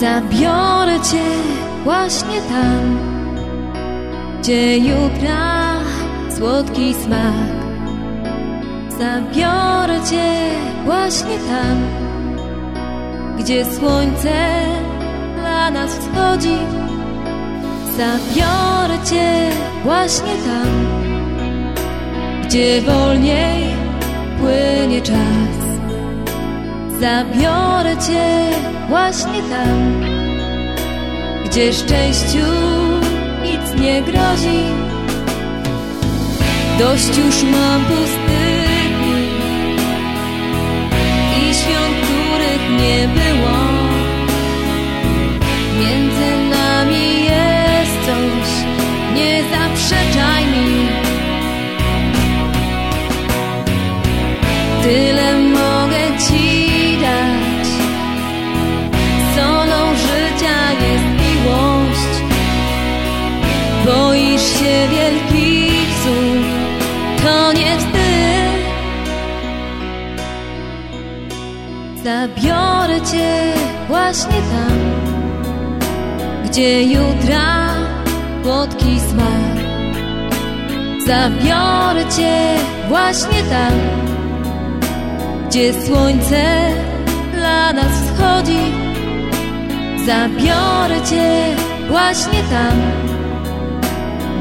Zabiorę cię właśnie tam, gdzie jutra słodki smak. Zabiorę cię właśnie tam, gdzie słońce dla nas wschodzi. Zabiorę cię właśnie tam, gdzie wolniej płynie czas. Zabiorę cię właśnie tam, gdzie szczęściu nic nie grozi. Dość już mam pustyni i świąt, których nie było. Między nami jest coś, nie zaprzeczaj mi. Tyle Boisz się wielkich to nie wstyd. Zabiorę cię właśnie tam, gdzie jutra słodki smak. Zabiorę cię właśnie tam, gdzie słońce dla nas wschodzi. Zabiorę cię właśnie tam,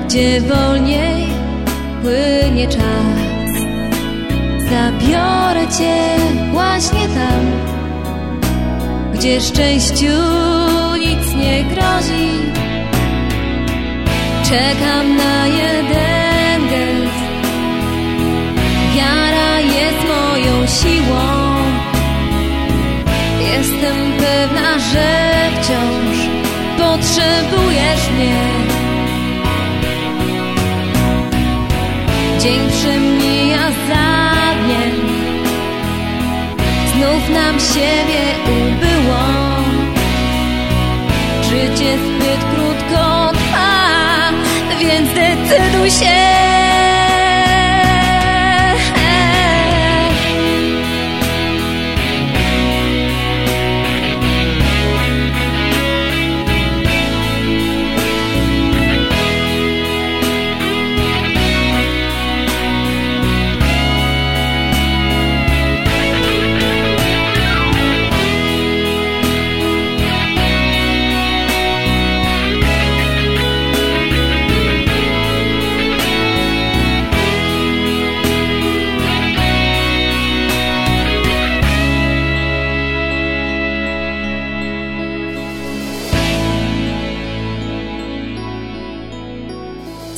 gdzie wolniej płynie czas. Zabiorę cię właśnie tam, gdzie szczęściu nic nie grozi. Czekam na jeden gest. Wiara jest moją siłą. Jestem pewna, że wciąż potrzebujesz mnie. Dzień przemija za dniem. Znów nam siebie ubyło. Życie zbyt krótko trwa, więc decyduj się.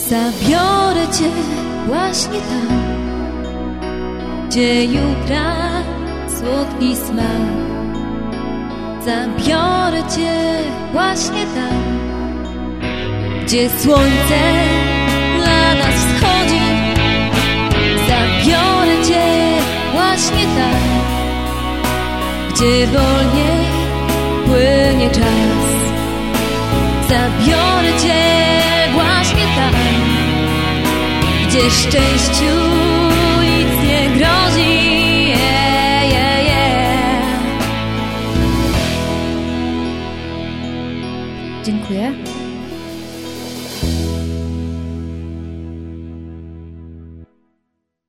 Zabiorę cię właśnie tam, gdzie jutra słodki smak. Zabiorę cię właśnie tam, gdzie słońce dla nas wschodzi. Zabiorę cię właśnie tam, gdzie wolniej płynie czas. Zabiorę gdzie szczęściu nic nie grozi. Yeah, yeah. Dziękuję.